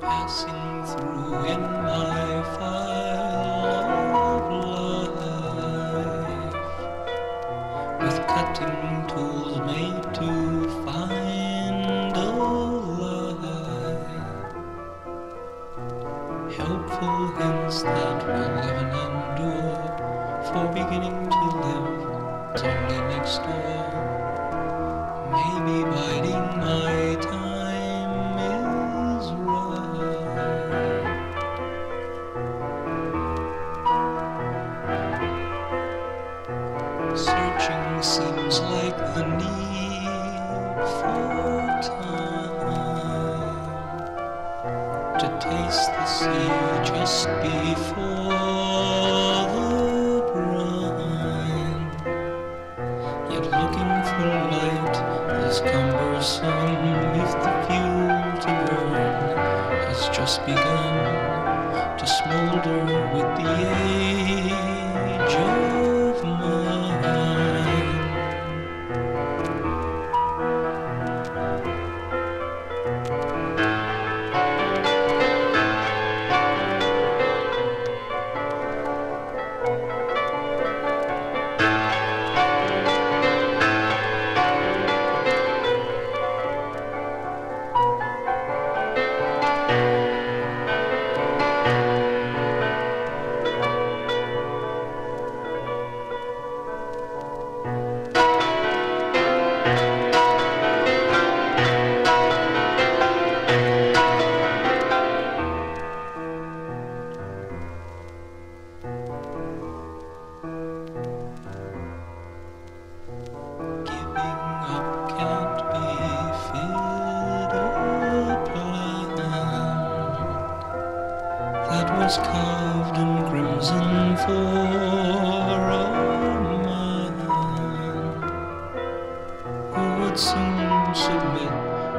Passing through in my file of life with cutting tools made to find a lie. Helpful hints that will live and endure for beginning to live. Only next door. Maybe biding my time is right. Searching seems like the need for time to taste the sea just before For light is cumbersome if the fuel to burn has just begun to smolder with the age was carved in crimson for a man who would soon submit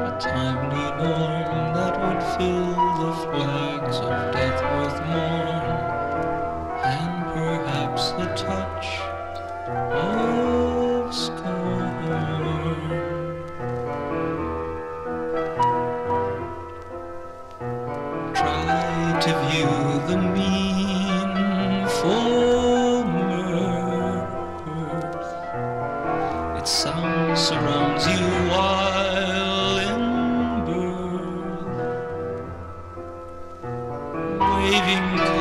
a timely norm that would fill the flags of death with morn and perhaps a touch of hinkt